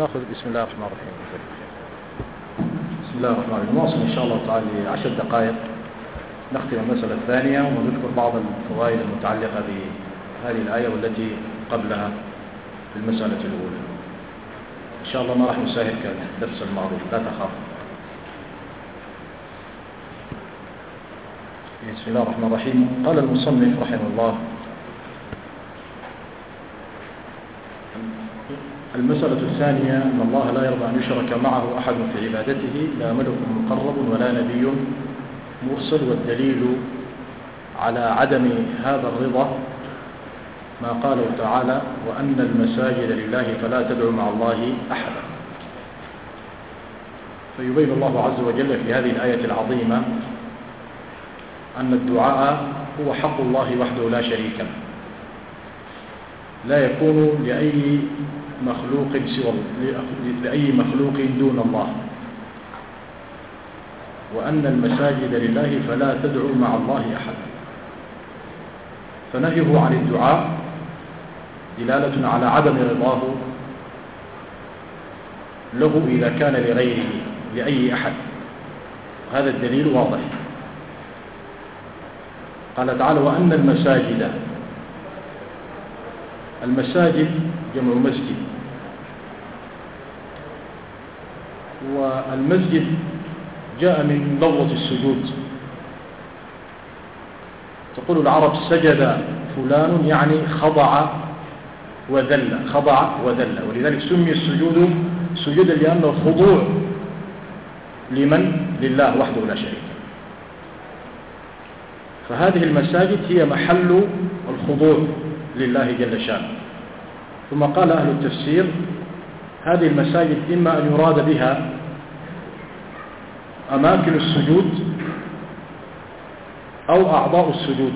ناخذ بسم الله الرحمن الرحيم. بسم الله الرحمن الرحيم. نواصل إن شاء الله تعالى عشر دقائق. نختم المسألة الثانية ونذكر بعض الفوائد المتعلقة بهذه الآية والتي قبلها في المسألة الأولى. إن شاء الله ما راح نساهل كالدرس الماضي لا تخاف. بسم الله الرحمن الرحيم. قال المصنف رحمه الله المسألة الثانية أن الله لا يرضى أن يشرك معه أحد في عبادته لا ملك مقرب ولا نبي مرسل والدليل على عدم هذا الرضا ما قاله تعالى وأن المساجد لله فلا تدعو مع الله أحدا. فيبين الله عز وجل في هذه الآية العظيمة أن الدعاء هو حق الله وحده لا شريك له. لا يكون لأي مخلوق سوى لأي مخلوق دون الله. وأن المساجد لله فلا تدعو مع الله أحدا فنهيه عن الدعاء دلالة على عدم رضاه له إذا كان لغيره لأي أحد. هذا الدليل واضح. قال تعالى وأن المساجد المساجد جمع مسجد. والمسجد جاء من لفظة السجود. تقول العرب سجد فلان يعني خضع وذل خضع وذل ولذلك سمي السجود سجودا لأنه خضوع لمن؟ لله وحده لا شريك فهذه المساجد هي محل الخضوع لله جل شأنه. ثم قال أهل التفسير هذه المساجد إما أن يراد بها أماكن السجود أو أعضاء السجود.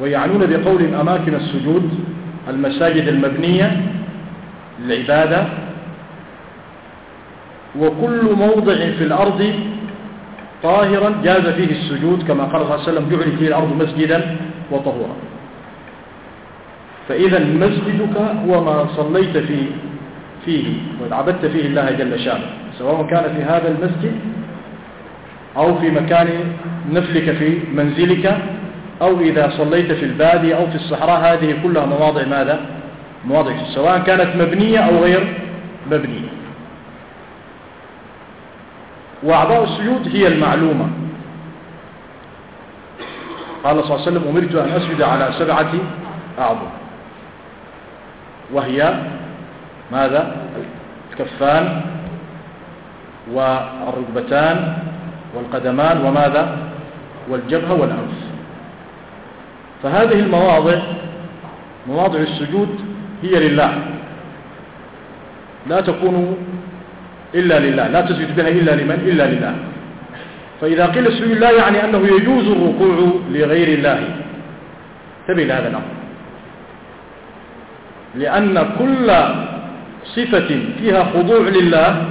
ويعنون بقول أماكن السجود المساجد المبنية للعبادة وكل موضع في الأرض طاهرا جاز فيه السجود كما قال صلى الله عليه وسلم جعل فيه الأرض مسجدا وطهورا. فإذا مسجدك هو ما صليت فيه فيه وعبدت فيه الله جل شأنه سواء كان في هذا المسجد أو في مكان نفلك في منزلك أو إذا صليت في البادية أو في الصحراء هذه كلها مواضع ماذا؟ مواضع سواء كانت مبنية أو غير مبنية. وأعضاء السجود هي المعلومة. قال صلى الله عليه وسلم أمرت أن أسجد على سبعة أعظم وهي ماذا؟ الكفان والركبتان والقدمان وماذا؟ والجبهة والأنف. فهذه المواضع مواضع السجود هي لله. لا تكون إلا لله لا تسجد بها إلا لمن؟ إلا لله. فإذا قيل السجود لا يعني أنه يجوز الركوع لغير الله. تبي هذا الأمر. لأن كل صفة فيها خضوع لله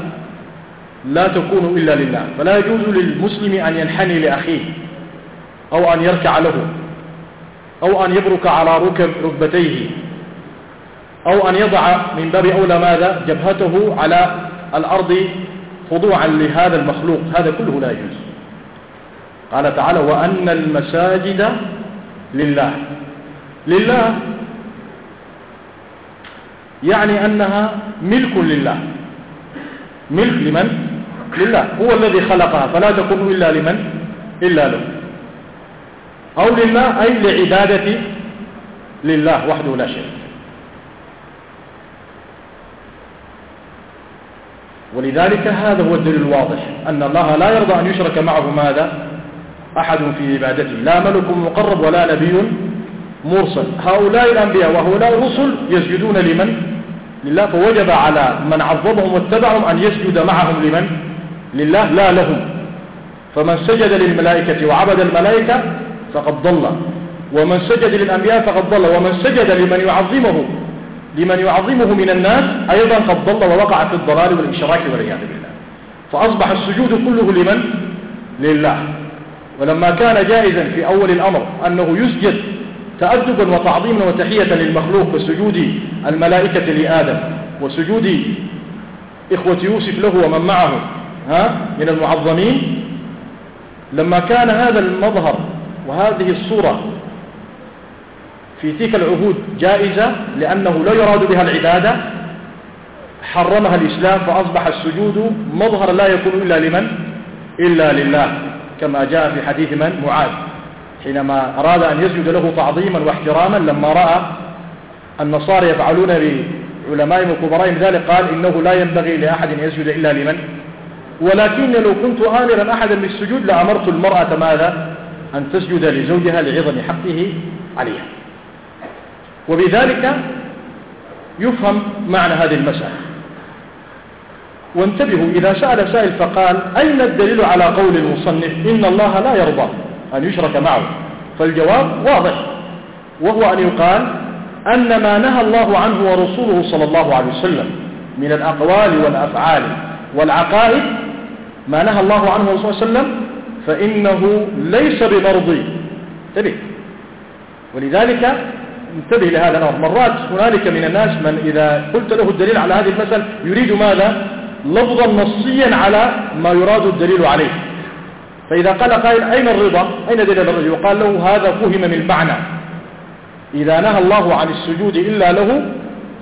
لا تكون إلا لله. فلا يجوز للمسلم أن ينحني لأخيه أو أن يركع له أو أن يبرك على ركب ركبتيه أو أن يضع من باب أولى ماذا؟ جبهته على الأرض خضوعا لهذا المخلوق. هذا كله لا يجوز. قال تعالى وأن المساجد لله. لله يعني أنها ملك لله. ملك لمن؟ لله. هو الذي خلقها فلا تكون إلا لمن؟ إلا له. أو لله أي لعبادة لله وحده لا شريك ولذلك هذا هو الدليل الواضح أن الله لا يرضى أن يشرك معه ماذا؟ أحد في عبادته. لا ملك مقرب ولا نبي مرسل. هؤلاء الأنبياء وهؤلاء الرسل يسجدون لمن؟ لله فوجب على من عظمهم واتبعهم أن يسجد معهم لمن؟ لله؟ لا لهم. فمن سجد للملائكة وعبد الملائكة فقد ضل. ومن سجد للأنبياء فقد ضل. ومن سجد لمن يعظمه لمن يعظمه من الناس أيضا قد ضل ووقع في الضلال والإشراك والعياذ بالله. فأصبح السجود كله لمن؟ لله. ولما كان جائزا في أول الأمر أنه يسجد تأدبا وتعظيما وتحية للمخلوق كسجود الملائكة لآدم وسجود إخوة يوسف له ومن معه ها من المعظمين. لما كان هذا المظهر وهذه الصورة في تلك العهود جائزة لأنه لا يراد بها العبادة حرمها الإسلام فأصبح السجود مظهر لا يكون إلا لمن؟ إلا لله كما جاء في حديث من؟ معاذ. حينما أراد أن يسجد له تعظيما واحتراما لما رأى النصارى يفعلون بعلمائهم وكبرائهم ذلك قال إنه لا ينبغي لأحد أن يسجد إلا لمن؟ ولكن لو كنت آمرا أحدا بالسجود لأمرت المرأة ماذا؟ أن تسجد لزوجها لعظم حقه عليها. وبذلك يفهم معنى هذه المسألة. وانتبهوا إذا سأل سائل فقال أين الدليل على قول المصنف إن الله لا يرضى؟ أن يشرك معه. فالجواب واضح. وهو أن يقال أن ما نهى الله عنه ورسوله صلى الله عليه وسلم من الأقوال والأفعال والعقائد ما نهى الله عنه ورسوله صلى الله عليه وسلم فإنه ليس بمرضي. انتبه. ولذلك انتبه لهذا الأمر. مرات هنالك من الناس من إذا قلت له الدليل على هذه المسألة يريد ماذا؟ لفظا نصيا على ما يراد الدليل عليه. فإذا قال قائل أين الرضا؟ أين دليل الرضا؟ وقال له هذا فهم من المعنى. إذا نهى الله عن السجود إلا له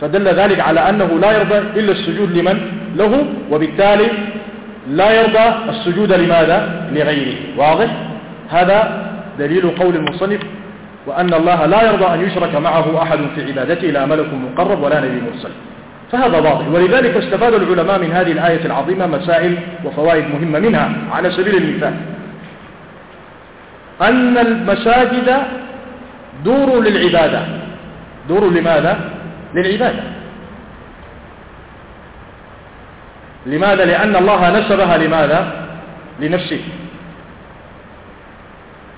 فدل ذلك على أنه لا يرضى إلا السجود لمن؟ له. وبالتالي لا يرضى السجود لماذا؟ لغيره. واضح؟ هذا دليل قول المصنف وأن الله لا يرضى أن يشرك معه أحد في عبادته لا ملك مقرب ولا نبي مرسل. فهذا واضح. ولذلك استفاد العلماء من هذه الآية العظيمة مسائل وفوائد مهمة منها على سبيل المثال. أن المساجد دور للعبادة دور لماذا؟ للعبادة لماذا؟ لأن الله نسبها لماذا؟ لنفسه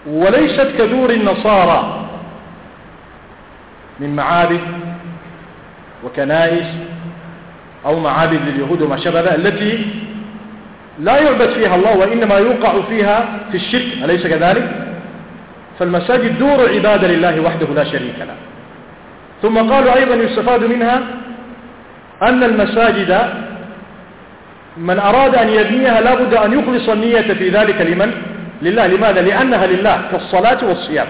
وليست كدور النصارى من معابد وكنائس أو معابد لليهود وما شابه التي لا يعبد فيها الله وإنما يوقع فيها في الشرك أليس كذلك فالمساجد دور عبادة لله وحده لا شريك له. ثم قالوا أيضا يستفاد منها أن المساجد من أراد أن يبنيها لابد أن يخلص النية في ذلك لمن؟ لله. لماذا؟ لأنها لله كالصلاة والصيام.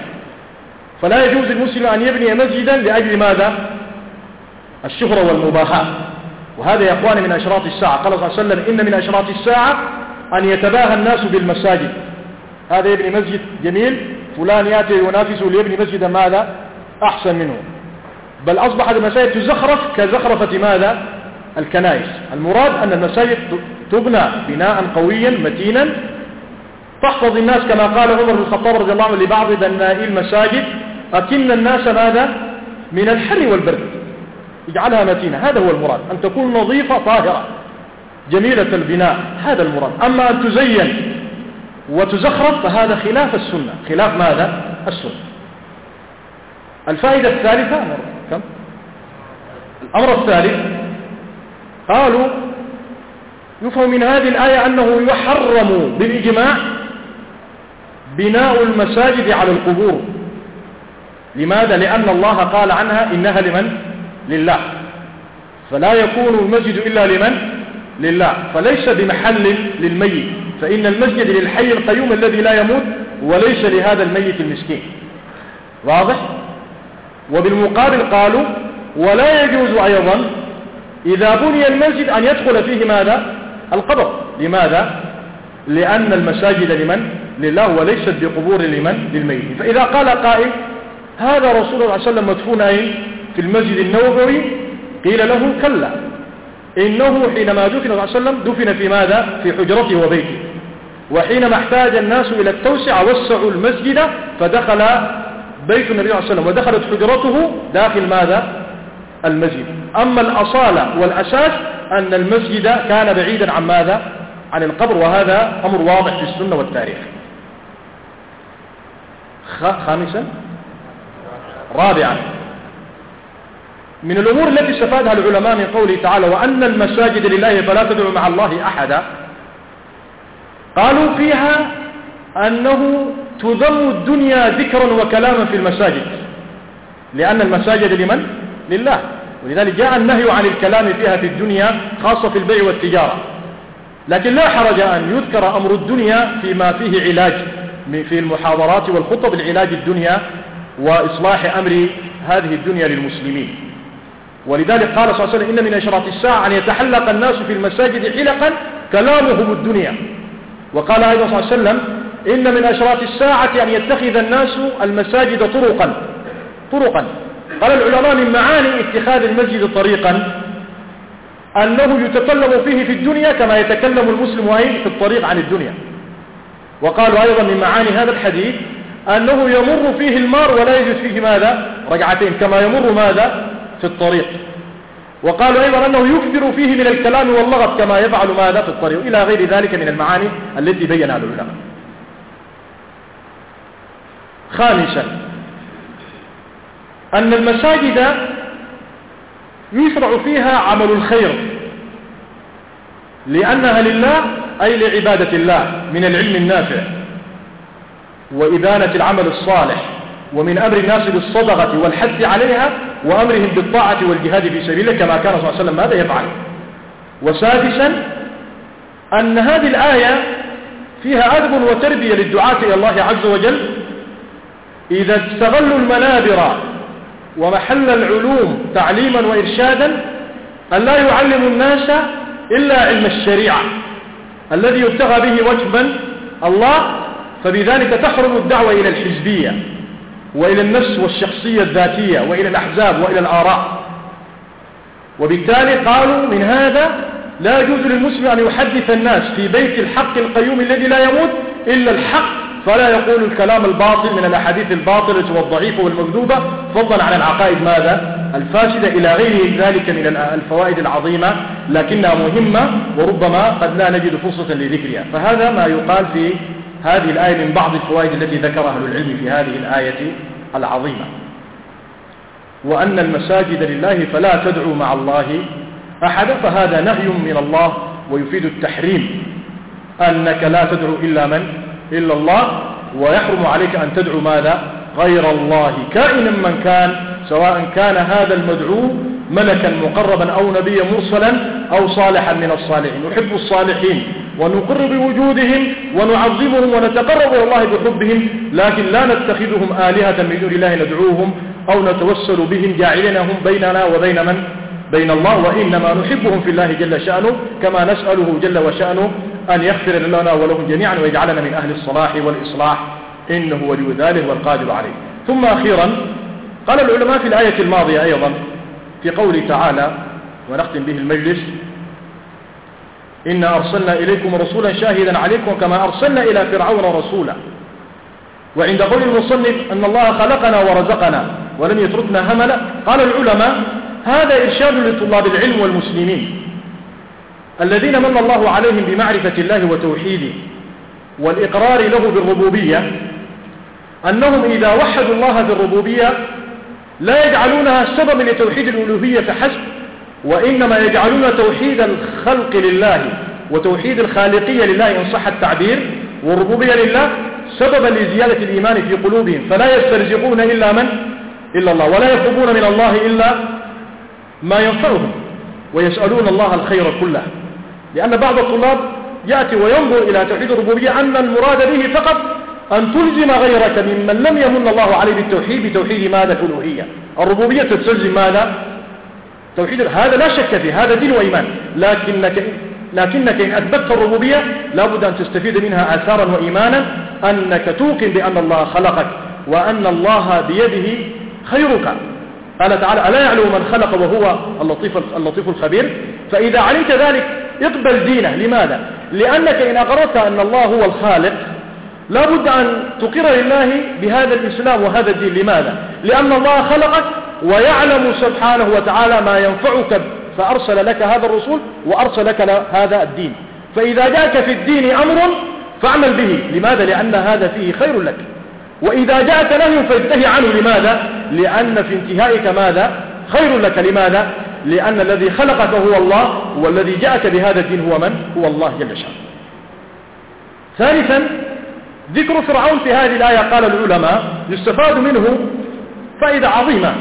فلا يجوز المسلم أن يبني مسجدا لأجل ماذا؟ الشهرة والمباحات وهذا يا أخواني من أشراط الساعة. قال صلى الله عليه وسلم إن من أشراط الساعة أن يتباهى الناس بالمساجد. هذا يبني مسجد جميل. فلان يأتي ينافسه ليبني مسجدا ماذا؟ أحسن منه. بل أصبحت المساجد تزخرف كزخرفة ماذا؟ الكنائس. المراد أن المساجد تبنى بناء قويا متينا. تحفظ الناس كما قال عمر بن الخطاب رضي الله عنه لبعض بنائي المساجد أكن الناس ماذا؟ من الحر والبرد. اجعلها متينة. هذا هو المراد. أن تكون نظيفة طاهرة. جميلة البناء. هذا المراد. أما أن تزين وتزخرف فهذا خلاف السنة. خلاف ماذا؟ السنة. الفائدة الثالثة كم؟ الأمر الثالث قالوا يفهم من هذه الآية أنه يحرم بالإجماع بناء المساجد على القبور. لماذا؟ لأن الله قال عنها إنها لمن؟ لله. فلا يكون المسجد إلا لمن؟ لله. فليس بمحل للميت. فإن المسجد للحي القيوم الذي لا يموت وليس لهذا الميت المسكين واضح؟ وبالمقابل قالوا ولا يجوز أيضا إذا بني المسجد أن يدخل فيه ماذا؟ القبر لماذا؟ لأن المساجد لمن؟ لله وليست بقبور لمن؟ للميت فإذا قال قائل هذا رسول الله صلى الله عليه وسلم مدفون أين؟ في المسجد النووي قيل له كلا إنه حينما دفن صلى الله عليه وسلم دفن في ماذا؟ في حجرته وبيته وحينما احتاج الناس إلى التوسعة وسعوا المسجد فدخل بيت النبي صلى الله عليه وسلم ودخلت حجرته داخل ماذا؟ المسجد. أما الأصالة والأساس أن المسجد كان بعيدا عن ماذا؟ عن القبر وهذا أمر واضح في السنة والتاريخ. خامسا. رابعا. من الأمور التي استفادها العلماء من قوله تعالى وأن المساجد لله فلا تدعوا مع الله أحدا. قالوا فيها أنه تذم الدنيا ذكرا وكلاما في المساجد. لأن المساجد لمن؟ لله. ولذلك جاء النهي عن الكلام فيها في الدنيا خاصة في البيع والتجارة. لكن لا حرج أن يذكر أمر الدنيا فيما فيه علاج في المحاضرات والخطب العلاج الدنيا وإصلاح أمر هذه الدنيا للمسلمين. ولذلك قال صلى الله عليه وسلم إن من أشراط الساعة أن يتحلق الناس في المساجد حلقا كلامهم الدنيا. وقال أيضا صلى الله عليه وسلم إن من أشراط الساعة أن يتخذ الناس المساجد طرقا. طرقا. قال العلماء من معاني اتخاذ المسجد طريقا أنه يتكلم فيه في الدنيا كما يتكلم المسلم أين في الطريق عن الدنيا. وقالوا أيضا من معاني هذا الحديث أنه يمر فيه المار ولا يجد فيه ماذا؟ رجعتين كما يمر ماذا؟ في الطريق. وقالوا أيضا أنه يكثر فيه من الكلام واللغط كما يفعل ماذا في الطريق إلى غير ذلك من المعاني التي بينها العلماء خامسا أن المساجد يشرع فيها عمل الخير لأنها لله أي لعبادة الله من العلم النافع وإبانة العمل الصالح ومن أمر الناس بالصدقة والحث عليها وأمرهم بالطاعة والجهاد في سبيله كما كان صلى الله عليه وسلم ماذا يفعل؟ وسادسا أن هذه الآية فيها أدب وتربية للدعاة إلى الله عز وجل. إذا استغلوا المنابر ومحل العلوم تعليما وإرشادا أن لا يعلم الناس إلا علم الشريعة الذي يبتغى به من الله فبذلك تحرم الدعوة إلى الحزبية. وإلى النفس والشخصية الذاتية وإلى الأحزاب وإلى الآراء. وبالتالي قالوا من هذا لا يجوز للمسلم أن يحدث الناس في بيت الحق القيوم الذي لا يموت إلا الحق فلا يقول الكلام الباطل من الأحاديث الباطلة والضعيفة والمكذوبة. فضلا عن العقائد ماذا؟ الفاسدة إلى غير ذلك من الفوائد العظيمة لكنها مهمة وربما قد لا نجد فرصة لذكرها. فهذا ما يقال في هذه الآية من بعض الفوائد التي ذكرها أهل العلم في هذه الآية العظيمة. وأن المساجد لله فلا تدعوا مع الله أحدا فهذا نهي من الله ويفيد التحريم. أنك لا تدعو إلا من؟ إلا الله. ويحرم عليك أن تدعو ماذا؟ غير الله. كائنا من كان سواء كان هذا المدعو ملكا مقربا أو نبيا مرسلا أو صالحا من الصالحين. نحب الصالحين. ونقر بوجودهم ونعظمهم ونتقرب إلى الله بحبهم لكن لا نتخذهم آلهة من دون الله ندعوهم أو نتوسل بهم جاعلينهم بيننا وبين من؟ بين الله وإنما نحبهم في الله جل شأنه كما نسأله جل وشأنه أن يغفر لنا ولهم جميعا ويجعلنا من أهل الصلاح والإصلاح. إنه ولي ذلك والقادر عليه. ثم أخيرا قال العلماء في الآية الماضية أيضا في قوله تعالى ونختم به المجلس إنا أرسلنا إليكم رسولا شاهدا عليكم كما أرسلنا إلى فرعون رسولا وعند قول المصنف أن الله خلقنا ورزقنا ولم يتركنا هملا قال العلماء هذا إرشاد لطلاب العلم والمسلمين الذين من الله عليهم بمعرفة الله وتوحيده والإقرار له بالربوبية أنهم إذا وحدوا الله بالربوبية لا يجعلونها سببا لتوحيد الألوهية فحسب وإنما يجعلون توحيد الخلق لله وتوحيد الخالقية لله إن صح التعبير والربوبية لله سببا لزيادة الإيمان في قلوبهم. فلا يسترزقون إلا من؟ إلا الله. ولا يطلبون من الله إلا ما ينفعهم. ويسألون الله الخير كله. لأن بعض الطلاب يأتي وينظر إلى توحيد الربوبية أن المراد به فقط أن تلزم غيرك ممن لم يمن الله عليه بالتوحيد بتوحيد ماذا؟ الألوهية. الربوبية تستلزم ماذا؟ توحيد هذا لا شك فيه هذا دين وإيمان. لكنك لكنك إن أثبتت الربوبية لابد أن تستفيد منها آثارا وإيمانا أنك توقن بأن الله خلقك وأن الله بيده خيرك. قال تعالى ألا يعلم من خلق وهو اللطيف, اللطيف الخبير؟ فإذا علمت ذلك اقبل دينه. لماذا؟ لأنك إن أقررت أن الله هو الخالق لا بد أن تقر لله بهذا الإسلام وهذا الدين. لماذا؟ لأن الله خلقك ويعلم سبحانه وتعالى ما ينفعك فأرسل لك هذا الرسول وأرسل لك هذا الدين. فإذا جاءك في الدين أمر فاعمل به. لماذا؟ لأن هذا فيه خير لك. وإذا جاءك نهي فانتهي عنه. لماذا؟ لأن في انتهائك ماذا؟ خير لك. لماذا؟ لأن الذي خلقك هو الله والذي جاءك بهذا الدين هو من؟ هو الله جل شأنه ثالثا ذكر فرعون في هذه الآية قال العلماء يستفاد منه فائدة عظيمة.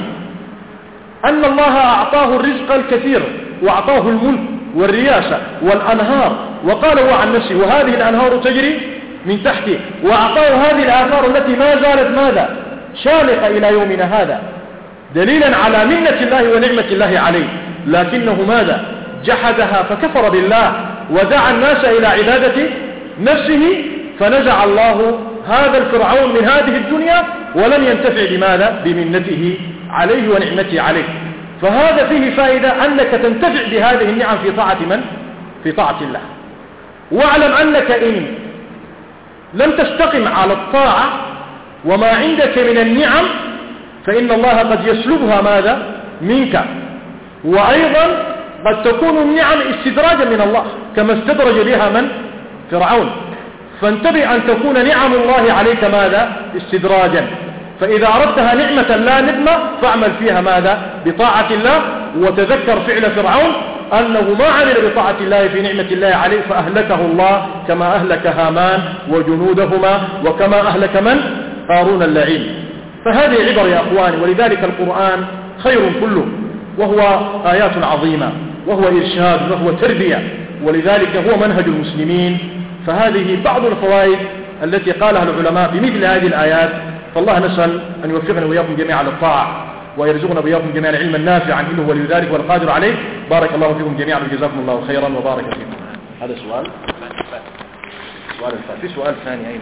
أن الله أعطاه الرزق الكثير وأعطاه الملك والرياسة والأنهار. وقال هو عن نفسه وهذه الأنهار تجري من تحته وأعطاه هذه الآثار التي ما زالت ماذا؟ شالقة إلى يومنا هذا دليلا على منة الله ونعمة الله عليه. لكنه ماذا؟ جحدها فكفر بالله ودعا الناس إلى عبادة نفسه فنزع الله هذا الفرعون من هذه الدنيا ولم ينتفع بماذا؟ بمنته. عليه ونعمته عليه فهذا فيه فائدة أنك تنتفع بهذه النعم في طاعة من؟ في طاعة الله واعلم أنك إن لم تستقم على الطاعة وما عندك من النعم فإن الله قد يسلبها ماذا؟ منك وأيضا قد تكون النعم استدراجا من الله كما استدرج بها من؟ فرعون فانتبه أن تكون نعم الله عليك ماذا؟ استدراجا فإذا أردتها نعمة لا نعمة فاعمل فيها ماذا؟ بطاعة الله وتذكر فعل فرعون أنه ما عمل بطاعة الله في نعمة الله عليه فأهلكه الله كما أهلك هامان وجنودهما وكما أهلك من؟ قارون اللعين. فهذه عبر يا أخواني ولذلك القرآن خير كله وهو آيات عظيمة وهو إرشاد وهو تربية ولذلك هو منهج المسلمين. فهذه بعض الفوائد التي قالها العلماء بمثل هذه الآيات فالله نسأل أن يوفقنا وإياكم جميعا للطاعة ويرزقنا وإياكم جميعا علما نافعا إنه ولي ذلك والقادر عليه. بارك الله فيكم جميعا وجزاكم الله خيرا وبارك فيكم. هذا سؤال. سؤال في سؤال ثاني أين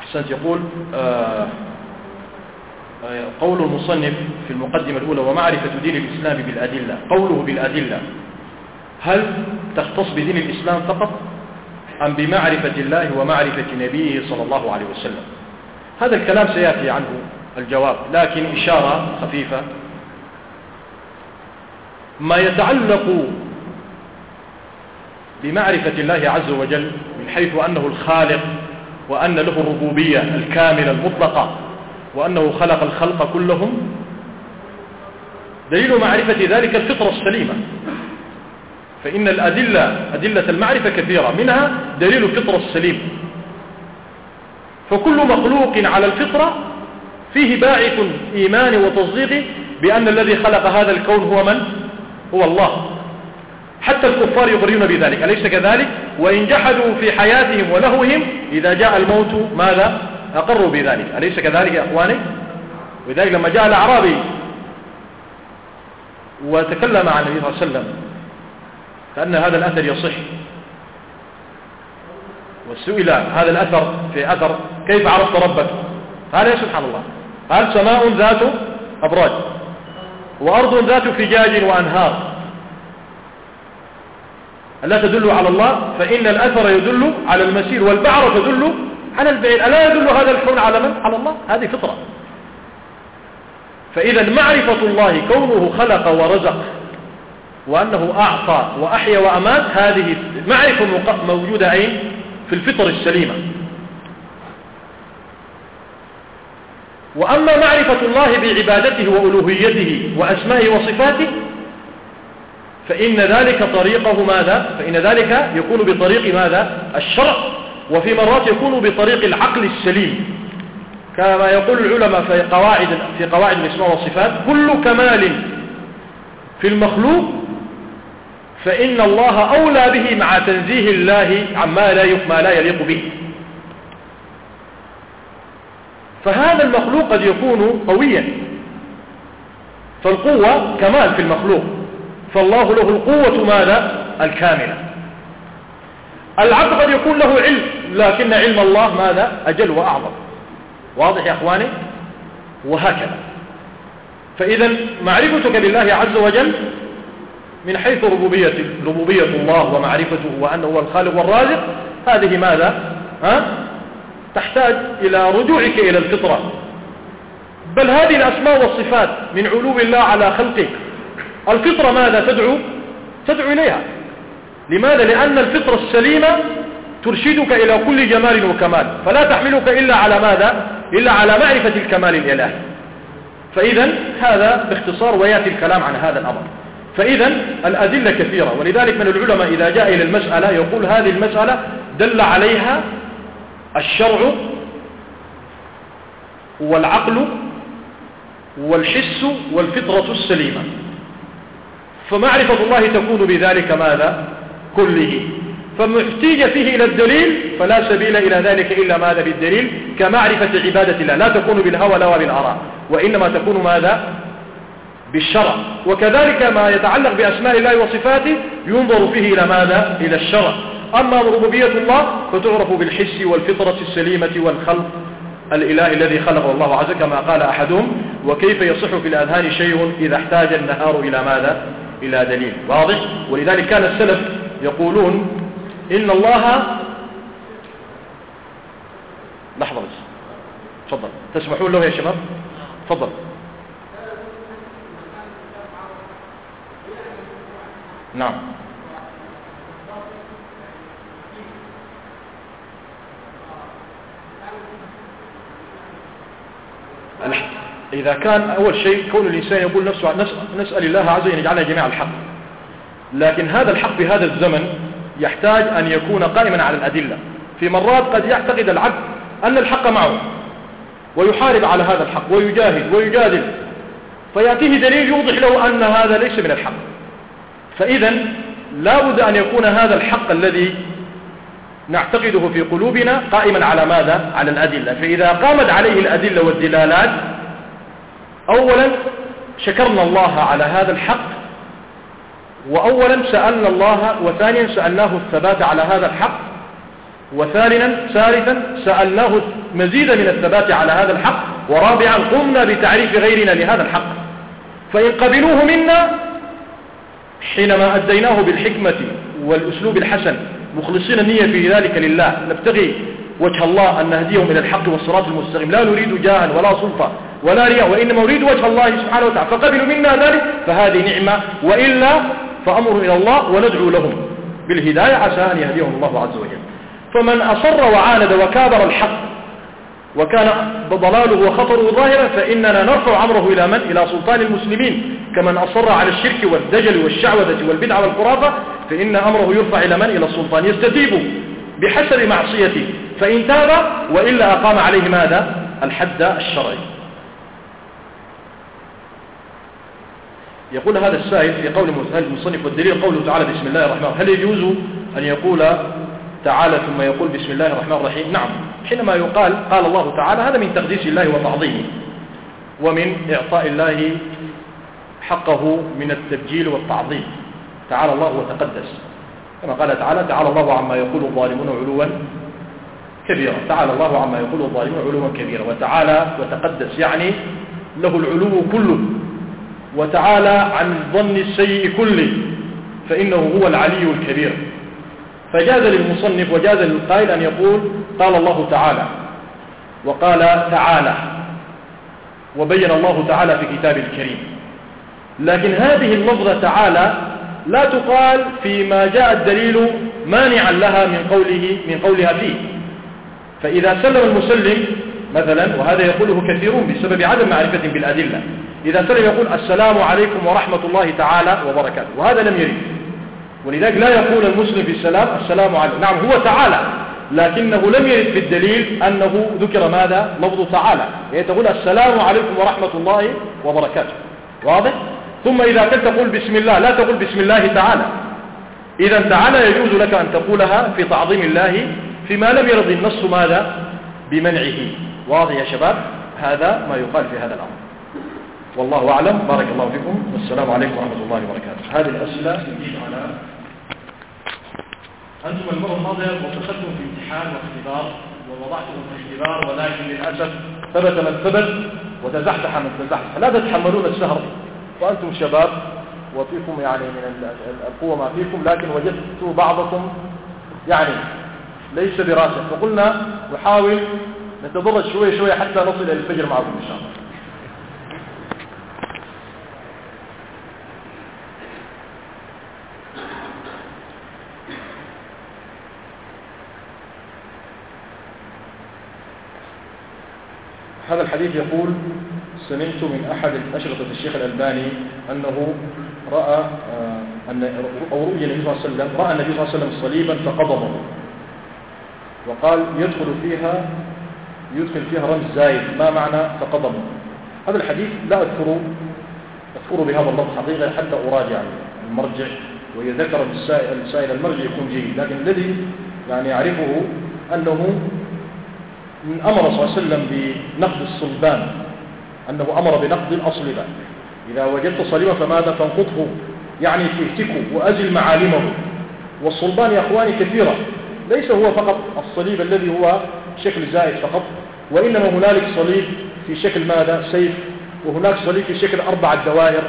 أحسنت يقول آه قول المصنف في المقدمة الأولى ومعرفة دين الإسلام بالأدلة. قوله بالأدلة. هل تختص بدين الإسلام فقط أم بمعرفة الله ومعرفة نبيه صلى الله عليه وسلم؟ هذا الكلام سيأتي عنه الجواب لكن إشارة خفيفة. ما يتعلق بمعرفة الله عز وجل من حيث أنه الخالق وأن له الربوبية الكاملة المطلقة وأنه خلق الخلق كلهم دليل معرفة ذلك الفطرة السليمة. فإن الأدلة أدلة المعرفة كثيرة منها دليل الفطرة السليم فكل مخلوق على الفطرة فيه باعث إيمان وتصديق بأن الذي خلق هذا الكون هو من؟ هو الله حتى الكفار يقرون بذلك أليس كذلك؟ وإن جحدوا في حياتهم ولهوهم إذا جاء الموت ماذا؟ أقروا بذلك أليس كذلك يا أخواني؟ ولذلك لما جاء الأعرابي وتكلم عن النبي صلى الله عليه وسلم كأن هذا الأثر يصح. وسئل هذا الأثر في أثر كيف عرفت ربك؟ قال يا سبحان الله. قال سماء ذات أبراج وأرض ذات فجاج وأنهار. ألا تدل على الله؟ فإن الأثر يدل على المسير والبعر تدل على البعير. ألا يدل هذا الكون على من؟ على الله. هذه فطرة. فإذا معرفة الله كونه خلق ورزق. وأنه أعطى وأحيا وأمات هذه معرفة موجودة أين؟ في الفطر السليمة. وأما معرفة الله بعبادته وألوهيته وأسمائه وصفاته فإن ذلك طريقه ماذا؟ فإن ذلك يكون بطريق ماذا؟ الشرع وفي مرات يكون بطريق العقل السليم. كما يقول العلماء في قواعد في قواعد الاسماء والصفات كل كمال في المخلوق فإن الله أولى به مع تنزيه الله عما لا ما لا يليق به. فهذا المخلوق قد يكون قويا. فالقوة كمال في المخلوق. فالله له القوة ماذا الكاملة. العبد قد يكون له علم لكن علم الله ماذا أجل وأعظم. واضح يا أخواني؟ وهكذا. فإذا معرفتك بالله عز وجل من حيث ربوبية, ربوبية الله ومعرفته وأنه هو الخالق والرازق هذه ماذا؟ ها؟ تحتاج إلى رجوعك إلى الفطرة. بل هذه الأسماء والصفات من علو الله على خلقه الفطرة ماذا تدعو؟ تدعو إليها. لماذا؟ لأن الفطرة السليمة ترشدك إلى كل جمال وكمال. فلا تحملك إلا على ماذا؟ إلا على معرفة الكمال الإلهي. فإذا هذا باختصار ويأتي الكلام عن هذا الأمر. فإذا الأدلة كثيرة ولذلك من العلماء إذا جاء إلى المسألة يقول هذه المسألة دل عليها الشرع والعقل والحس والفطرة السليمة. فمعرفة الله تكون بذلك ماذا؟ كله. فمحتيج فيه إلى الدليل فلا سبيل إلى ذلك إلا ماذا؟ بالدليل كمعرفة عبادة الله. لا تكون بالهوى لا بالآراء وإنما تكون ماذا؟ بالشرع. وكذلك ما يتعلق بأسماء الله وصفاته ينظر فيه إلى ماذا؟ إلى الشرع. أما ربوبية الله فتعرف بالحس والفطرة السليمة والخلق الإله الذي خلقه الله عز كما قال أحدهم وكيف يصح في الأذهان شيء إذا احتاج النهار إلى ماذا؟ إلى دليل. واضح؟ ولذلك كان السلف يقولون إن الله لحظة بس. تفضل. تسمحون له يا شباب؟ تفضل. نعم. إذا كان أول شيء كون الإنسان يقول نفسه نسأل الله عز وجل أن يجعلنا جميع الحق. لكن هذا الحق في هذا الزمن يحتاج أن يكون قائما على الأدلة. في مرات قد يعتقد العبد أن الحق معه ويحارب على هذا الحق ويجاهد ويجادل. فيأتيه دليل يوضح له أن هذا ليس من الحق. فإذا لا بد أن يكون هذا الحق الذي نعتقده في قلوبنا قائما على ماذا؟ على الأدلة فإذا قامت عليه الأدلة والدلالات أولا شكرنا الله على هذا الحق وأولا سألنا الله وثانيا سألناه الثبات على هذا الحق وثالثا ثالثا سألناه مزيدا من الثبات على هذا الحق ورابعا قمنا بتعريف غيرنا لهذا الحق فإن قبلوه منا حينما أديناه بالحكمة والأسلوب الحسن مخلصين النية في ذلك لله نبتغي وجه الله أن نهديهم إلى الحق والصراط المستقيم. لا نريد جاها ولا سلطة ولا رياء وإنما نريد وجه الله سبحانه وتعالى. فقبلوا منا ذلك فهذه نعمة وإلا فأمر إلى الله وندعو لهم بالهداية عسى أن يهديهم الله عز وجل. فمن أصر وعاند وكابر الحق وكان ضلاله وخطره ظاهرا فإننا نرفع أمره إلى من؟ إلى سلطان المسلمين. كمن أصر على الشرك والدجل والشعوذة والبدعة والخرافة فإن أمره يرفع إلى من؟ إلى السلطان. يستتيب بحسب معصيته. فإن تاب وإلا أقام عليه ماذا؟ الحد الشرعي. يقول هذا السائل في قول المصنف والدليل قوله تعالى بسم الله الرحمن الرحيم؟ هل يجوز أن يقول تعالى ثم يقول بسم الله الرحمن الرحيم؟ نعم. حينما يقال قال الله تعالى هذا من تقديس الله وتعظيمه ومن إعطاء الله حقه من التبجيل والتعظيم. تعالى الله وتقدس. كما قال تعالى تعالى الله عما يقول الظالمون علوا كبيرا. تعالى الله عما يقول الظالمون علوا كبيرا. وتعالى وتقدس يعني له العلو كله. وتعالى عن الظن السيء كله فإنه هو العلي الكبير. فجاز للمصنف وجاز للقائل أن يقول قال الله تعالى وقال تعالى. وبين الله تعالى في كتابه الكريم. لكن هذه اللفظة تعالى لا تقال فيما جاء الدليل مانعا لها من قوله من قولها فيه. فإذا سلم المسلم مثلا وهذا يقوله كثيرون بسبب عدم معرفة بالأدلة. إذا سلم يقول السلام عليكم ورحمة الله تعالى وبركاته. وهذا لم يرد. ولذلك لا يقول المسلم في السلام السلام عليكم نعم هو تعالى. لكنه لم يرد في الدليل أنه ذكر ماذا؟ لفظ تعالى. يعني تقول السلام عليكم ورحمة الله وبركاته. واضح؟ ثم إذا كنت تقول بسم الله لا تقول بسم الله تعالى. إذا تعالى يجوز لك أن تقولها في تعظيم الله فيما لم يرد النص ماذا؟ بمنعه. واضح يا شباب؟ هذا ما يقال في هذا الأمر. والله أعلم. بارك الله فيكم. والسلام عليكم ورحمة الله وبركاته. هذه الأسئلة تجيب على أنتم المرة الماضية وصلتم في امتحان واختبار ووضعتم في اختبار ولكن للأسف ثبت من ثبت وتزحزح من تزحزح. لا تتحملون السهر. وأنتم شباب وفيكم يعني من القوة ما فيكم لكن وجدت بعضكم يعني ليس براسه. فقلنا نحاول نتدرج شوية شوية حتى نصل إلى الفجر معكم إن شاء الله. هذا الحديث يقول سمعت من أحد أشرطة الشيخ الألباني أنه رأى آه، أن أو رؤيا النبي صلى الله عليه وسلم رأى النبي صلى الله عليه وسلم صليبا فقبضه. وقال يدخل فيها يدخل فيها رمز زايد ما معنى فقضمه هذا الحديث لا أذكره أذكره بهذا اللفظ حقيقة حتى أراجع المرجع وإذا ذكر السائل, السائل المرجع يكون جيد لكن الذي يعني أعرفه أنه أمر صلى الله عليه وسلم بنقد الصلبان. أنه أمر بنقد الأصلبة إذا وجدت صليبا فماذا فانقضه يعني تهتكه وأزل معالمه. والصلبان يا أخواني كثيرة. ليس هو فقط الصليب الذي هو شكل زائد فقط وإنما هنالك صليب في شكل ماذا؟ سيف وهناك صليب في شكل أربعة دوائر.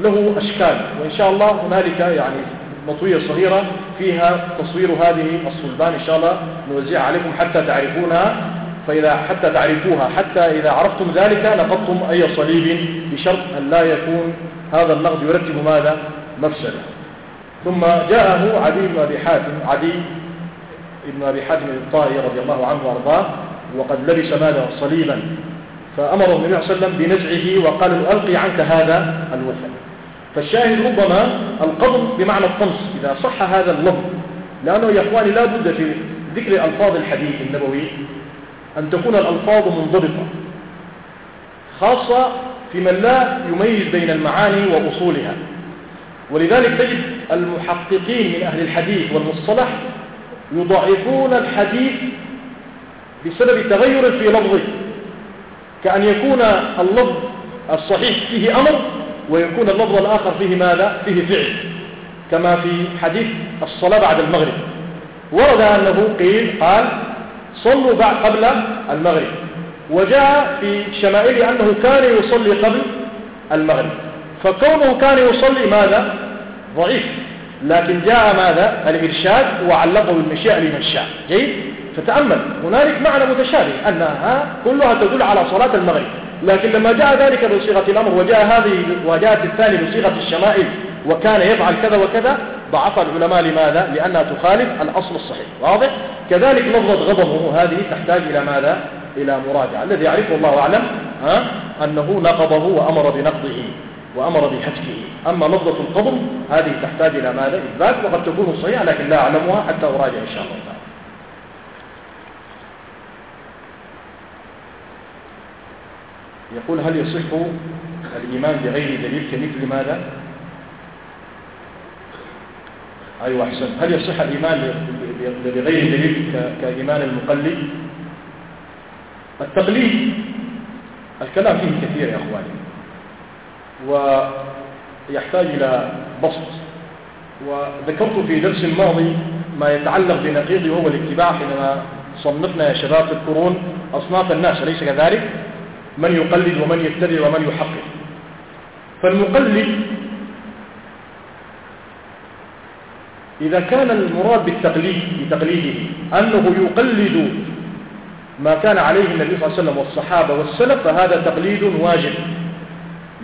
له أشكال وإن شاء الله هنالك يعني مطوية صغيرة فيها تصوير هذه الصلبان إن شاء الله نوزعها عليكم حتى تعرفونها. فإذا حتى تعرفوها حتى إذا عرفتم ذلك نقضتم أي صليب بشرط أن لا يكون هذا النقد يرتب ماذا؟ مفسدة. ثم جاءه عدي بن أبي حاتم عدي بن أبي حاتم الطائي رضي الله عنه وأرضاه وقد لبس ماذا؟ صليبا. فأمر النبي صلى الله عليه وسلم بنزعه وقال ألقي عنك هذا الوثن. فالشاهد ربما القبض بمعنى الطمس إذا صح هذا اللفظ. لأنه يا إخواني لا بد في ذكر ألفاظ الحديث النبوي أن تكون الألفاظ منضبطة خاصة في من لا يميز بين المعاني وأصولها ولذلك تجد المحققين من أهل الحديث والمصطلح يضعفون الحديث بسبب تغير في لفظه كأن يكون اللفظ الصحيح فيه أمر ويكون اللفظ الآخر فيه ماذا؟ فيه فعل كما في حديث الصلاة بعد المغرب ورد أنه قيل قال صلوا بعد قبل المغرب. وجاء في شمائل أنه كان يصلي قبل المغرب. فكونه كان يصلي ماذا؟ ضعيف. لكن جاء ماذا؟ الإرشاد وعلقه بالمشيئة لمن شاء. جيد؟ فتأمل. هنالك معنى متشابه أنها كلها تدل على صلاة المغرب. لكن لما جاء ذلك بصيغة الأمر وجاء هذه وجاءت الثاني بصيغة الشمائل وكان يفعل كذا وكذا ضعف العلماء لماذا؟ لأنها تخالف الأصل الصحيح واضح؟ كذلك لفظة غضبه هذه تحتاج إلى ماذا؟ إلى مراجعة الذي يعرفه الله أعلم ها؟ أنه نقضه وأمر بنقضه وأمر بحتكه أما لفظة القبض هذه تحتاج إلى ماذا؟ إثبات وقد تكون صحيحة لكن لا أعلمها حتى أراجع إن شاء الله تعالى يقول هل يصح الإيمان بغير دليل كمثل ماذا؟ أيوة أحسن. هل يصح الإيمان بغير دليل كإيمان المقلد؟ التقليد الكلام فيه كثير يا أخواني ويحتاج إلى بسط. وذكرت في درس الماضي ما يتعلق بنقيض وهو الاتباع حينما صنفنا يا شباب تذكرون أصناف الناس أليس كذلك؟ من يقلد ومن يتبع ومن يحقق. فالمقلد إذا كان المراد بالتقليد بتقليده أنه يقلد ما كان عليه النبي صلى الله عليه وسلم والصحابة والسلف فهذا تقليد واجب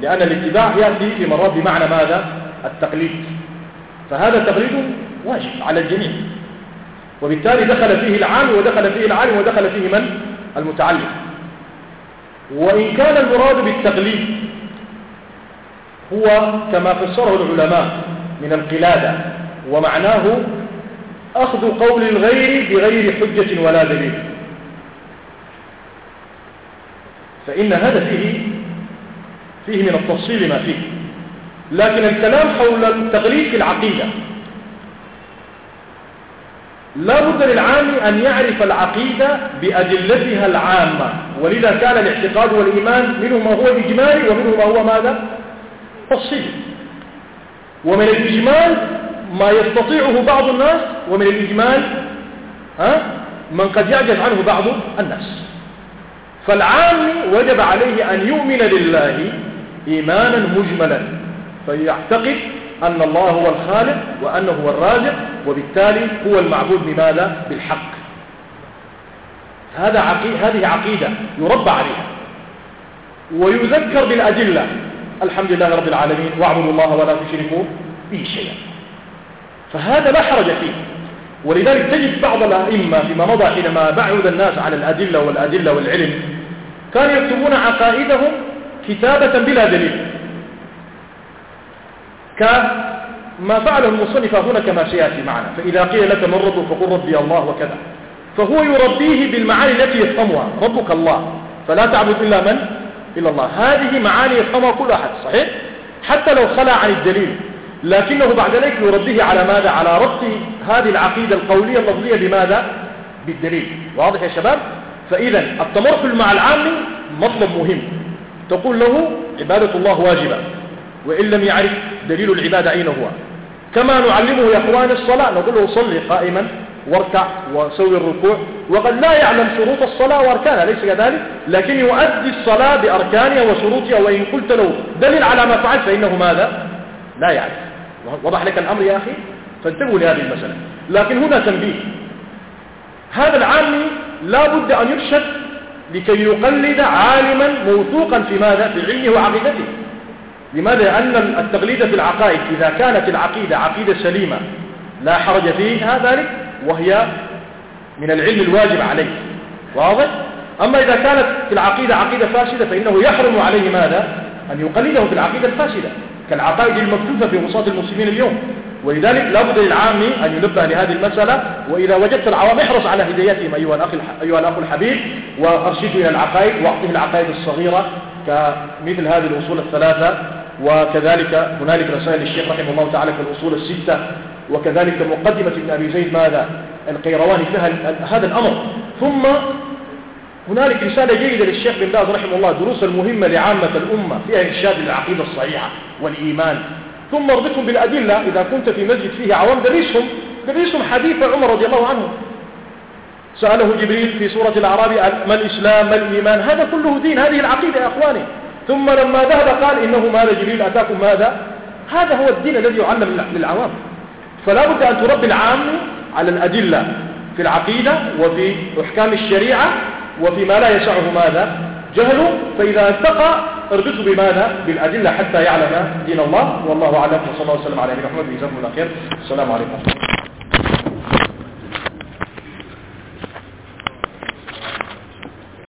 لأن الاتباع يأتي في مرات بمعنى ماذا؟ التقليد. فهذا تقليد واجب على الجميع. وبالتالي دخل فيه العام ودخل فيه العالم ودخل فيه من؟ المتعلم. وإن كان المراد بالتقليد هو كما فسره العلماء من القلادة ومعناه أخذ قول الغير بغير حجة ولا دليل. فإن هذا فيه فيه من التفصيل ما فيه. لكن الكلام حول التقليد في العقيدة. لا بد للعام أن يعرف العقيدة بأدلتها العامة. ولذا كان الاعتقاد والإيمان منه ما هو إجمالي ومنه ما هو ماذا؟ تفصيل. ومن الإجمال ما يستطيعه بعض الناس ومن الإجمال ها؟ من قد يعجز عنه بعض الناس. فالعام وجب عليه أن يؤمن لله إيمانا مجملا فيعتقد أن الله هو الخالق وأنه هو الرازق وبالتالي هو المعبود بماذا؟ بالحق. هذا عقي... هذه عقيدة يربى عليها. ويذكر بالأدلة. الحمد لله رب العالمين واعبدوا الله ولا تشركوا به شيئا. فهذا لا حرج فيه. ولذلك تجد بعض الأئمة فيما مضى حينما بعد الناس على الأدلة والأدلة والعلم كانوا يكتبون عقائدهم كتابة بلا دليل. كما فعله المصنف هنا كما سيأتي معنا. فإذا قيل لك من ربك فقل ربي الله وكذا. فهو يربيه بالمعاني التي يفهمها. ربك الله. فلا تعبد إلا من؟ إلا الله. هذه معاني يفهمها كل أحد. صحيح؟ حتى لو خلى عن الدليل. لكنه بعد ذلك يربيه على ماذا؟ على ربط هذه العقيدة القولية اللفظية بماذا؟ بالدليل. واضح يا شباب؟ فإذا التمركز مع العام مطلب مهم. تقول له عبادة الله واجبة وإن لم يعرف دليل العبادة أين هو؟ كما نعلمه يا أخوان الصلاة نقول له صلي قائما واركع وسوي الركوع وقد لا يعلم شروط الصلاة وأركانها ليس كذلك؟ لكن يؤدي الصلاة بأركانها وشروطها وإن قلت له دليل على ما فعل فإنه ماذا؟ لا يعرف. وضح لك الأمر يا أخي؟ فانتبهوا لهذه المسألة. لكن هنا تنبيه. هذا العامي لا بد أن يرشد لكي يقلد عالما موثوقا في ماذا؟ في علمه وعقيدته. لماذا؟ لأن التقليد في العقائد إذا كانت العقيدة عقيدة سليمة لا حرج فيها ذلك وهي من العلم الواجب عليه. واضح؟ أما إذا كانت في العقيدة عقيدة فاسدة فإنه يحرم عليه ماذا؟ أن يقلده في العقيدة الفاسدة. كالعقائد المكتوبة في وسط المسلمين اليوم. ولذلك لابد للعام أن ينبه لهذه المسألة. وإذا وجدت العوام احرص على هدايتهم أيها الأخ, أيها الأخ الحبيب وأرشده إلى العقائد وأعطيه العقائد الصغيرة كمثل هذه الأصول الثلاثة. وكذلك هنالك رسائل الشيخ رحمه الله تعالى في الأصول الستة. وكذلك مقدمة ابن أبي زيد ماذا؟ القيرواني فيها هذا الأمر. ثم هنالك رسالة جيدة للشيخ بن باز رحمه الله دروس المهمة لعامة الأمة فيها إرشاد للعقيدة الصحيحة والإيمان. ثم اربطهم بالأدلة إذا كنت في مسجد فيه عوام درسهم درسهم حديث عمر رضي الله عنه. سأله جبريل في سورة الأعراب ما الإسلام؟ ما الإيمان؟ هذا كله دين هذه العقيدة يا أخواني. ثم لما ذهب قال إنه ماذا جبريل؟ أتاكم ماذا؟ هذا هو الدين الذي يعلم للعوام. فلا بد أن تربي العام على الأدلة في العقيدة وفي أحكام الشريعة وفي ما لا يسعه ماذا؟ جهله فإذا اتقى اربطه بماذا؟ بالأدلة حتى يعلم دين الله والله أعلم وصلى الله وسلم على نبينا محمد. جزاكم الله خير. السلام عليكم.